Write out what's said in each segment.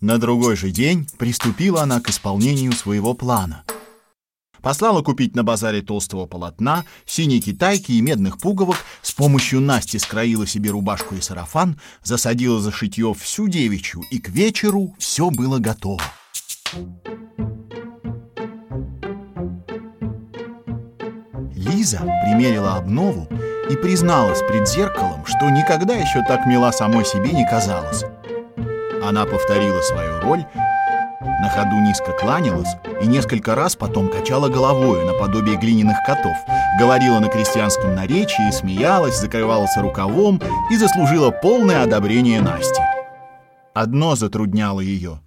На другой же день приступила она к исполнению своего плана. Послала купить на базаре толстого полотна, синей китайки и медных пуговок, с помощью Насти скроила себе рубашку и сарафан, засадила за шитье всю девичью, и к вечеру все было готово. Лиза примерила обнову и призналась пред зеркалом, что никогда еще так мила самой себе не казалась. Она повторила свою роль, на ходу низко кланялась и несколько раз потом качала головою наподобие глиняных котов, говорила на крестьянском наречии, смеялась, закрывалась рукавом и заслужила полное одобрение Насти. Одно затрудняло ее.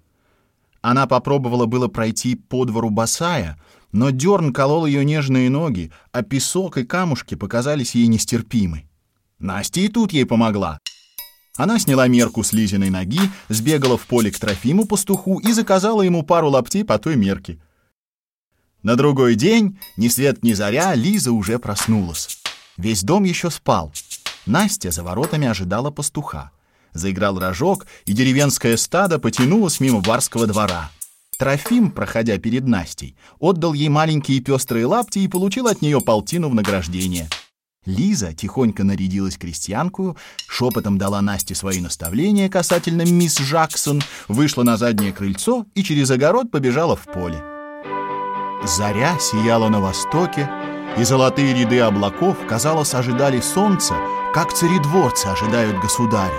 Она попробовала было пройти по двору босая, но дерн колол ее нежные ноги, а песок и камушки показались ей нестерпимы. Настя и тут ей помогла. Она сняла мерку с Лизиной ноги, сбегала в поле к Трофиму пастуху и заказала ему пару лаптей по той мерке. На другой день, ни свет ни заря, Лиза уже проснулась. Весь дом еще спал. Настя за воротами ожидала пастуха. Заиграл рожок, и деревенское стадо потянулось мимо барского двора. Трофим, проходя перед Настей, отдал ей маленькие пестрые лапти и получил от нее полтину в награждение — Лиза тихонько нарядилась крестьянкую, шепотом дала Насте свои наставления касательно мисс Жаксон, вышла на заднее крыльцо и через огород побежала в поле. Заря сияла на востоке, и золотые ряды облаков, казалось, ожидали солнца, как царедворцы ожидают государя.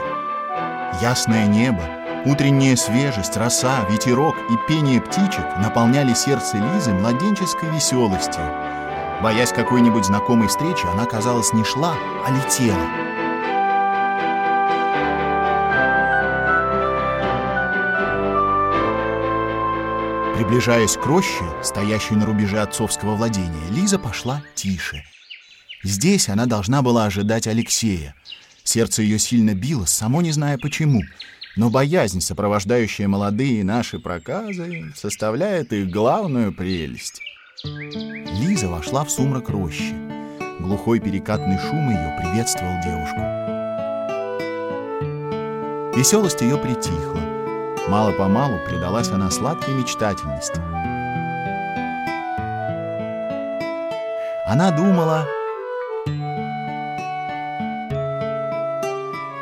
Ясное небо, утренняя свежесть, роса, ветерок и пение птичек наполняли сердце Лизы младенческой веселостью. Боясь какой-нибудь знакомой встречи, она, казалось, не шла, а летела. Приближаясь к роще, стоящей на рубеже отцовского владения, Лиза пошла тише. Здесь она должна была ожидать Алексея. Сердце ее сильно билось, само не зная почему, но боязнь, сопровождающая молодые наши проказы, составляет их главную прелесть. Лиза вошла в сумрак рощи. Глухой перекатный шум ее приветствовал девушку. Веселость ее притихла. Мало-помалу предалась она сладкой мечтательности. Она думала...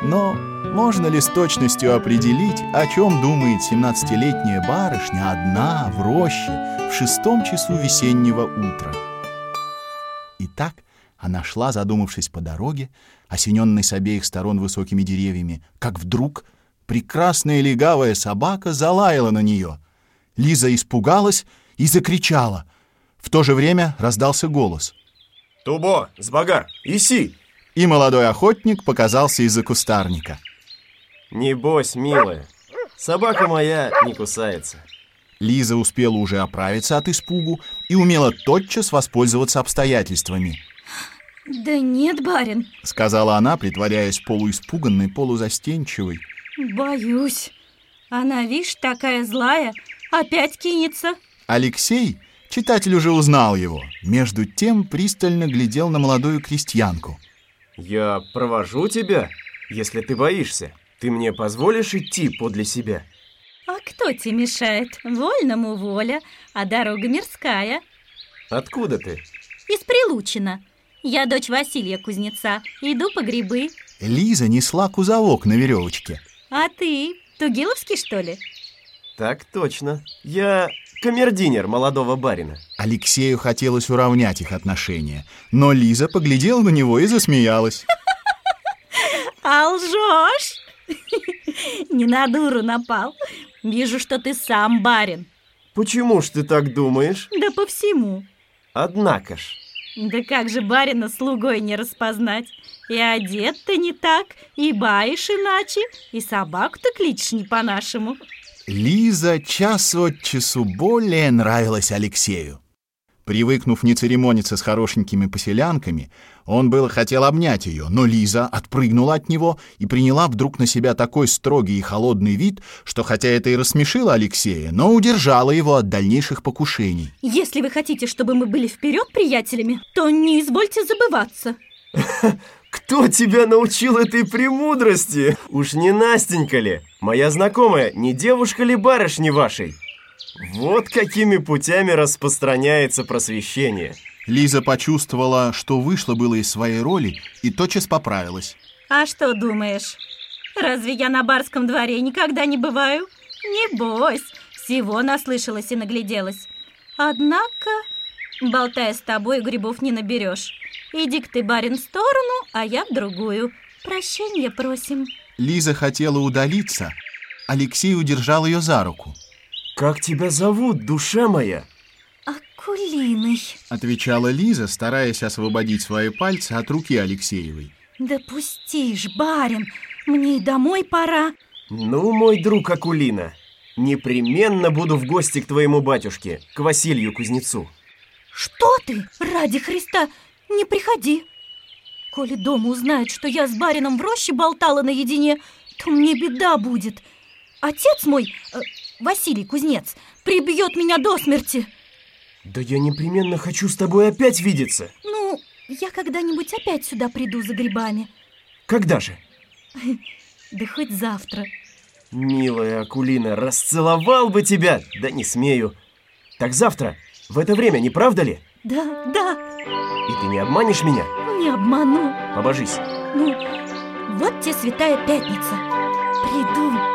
Но можно ли с точностью определить, о чем думает 17-летняя барышня одна в роще в шестом часу весеннего утра? Итак, она шла, задумавшись по дороге, осененной с обеих сторон высокими деревьями, как вдруг прекрасная легавая собака залаяла на нее. Лиза испугалась и закричала. В то же время раздался голос. «Тубо, сбагар, иси!» И молодой охотник показался из-за кустарника. Не бойся, милая. Собака моя не кусается. Лиза успела уже оправиться от испугу и умела тотчас воспользоваться обстоятельствами. «Да нет, барин», — сказала она, притворяясь полуиспуганной, полузастенчивой. «Боюсь. Она, видишь, такая злая, опять кинется». Алексей, читатель уже узнал его, между тем пристально глядел на молодую крестьянку. «Я провожу тебя, если ты боишься». Ты мне позволишь идти подле себя? А кто тебе мешает? Вольному воля, а дорога мирская. Откуда ты? Из Прилучина. Я дочь Василия Кузнеца. Иду по грибы. Лиза несла кузовок на веревочке. А ты Тугиловский, что ли? Так точно. Я камердинер молодого барина. Алексею хотелось уравнять их отношения, но Лиза поглядела на него и засмеялась. А лжешь? Не на дуру напал. Вижу, что ты сам барин. Почему ж ты так думаешь? Да по всему. Однако ж. Да как же барина слугой не распознать? И одет ты не так, и баишь иначе, и собаку-то кличешь не по-нашему. Лиза час от часу более нравилась Алексею. Привыкнув не церемониться с хорошенькими поселянками, он было хотел обнять ее, но Лиза отпрыгнула от него и приняла вдруг на себя такой строгий и холодный вид, что хотя это и рассмешило Алексея, но удержала его от дальнейших покушений. Если вы хотите, чтобы мы были вперед приятелями, то не извольте забываться. Кто тебя научил этой премудрости? Уж не Настенька ли? Моя знакомая, не девушка ли барышни вашей? Вот какими путями распространяется просвещение. Лиза почувствовала, что вышла было из своей роли и тотчас поправилась. А что думаешь? Разве я на барском дворе никогда не бываю? Не бойся, всего наслышалась и нагляделась. Однако, болтая с тобой, грибов не наберешь. Иди-ка ты, барин, в сторону, а я в другую. Прощения просим. Лиза хотела удалиться. Алексей удержал ее за руку. Как тебя зовут, душа моя? Акулиной. Отвечала Лиза, стараясь освободить свои пальцы от руки Алексеевой. Да пустишь, барин, мне и домой пора. Ну, мой друг Акулина, непременно буду в гости к твоему батюшке, к Василию Кузнецу. Что ты? Ради Христа, не приходи. Коли дома узнает, что я с барином в роще болтала наедине, то мне беда будет. Отец мой, э, Василий Кузнец, прибьет меня до смерти. Да я непременно хочу с тобой опять видеться. Ну, я когда-нибудь опять сюда приду за грибами. Когда же? Да хоть завтра. Милая Акулина, расцеловал бы тебя, да не смею. Так завтра, в это время, не правда ли? Да, да, И ты не обманешь меня? не обману. Побожись. Ну, вот тебе святая пятница. Приду.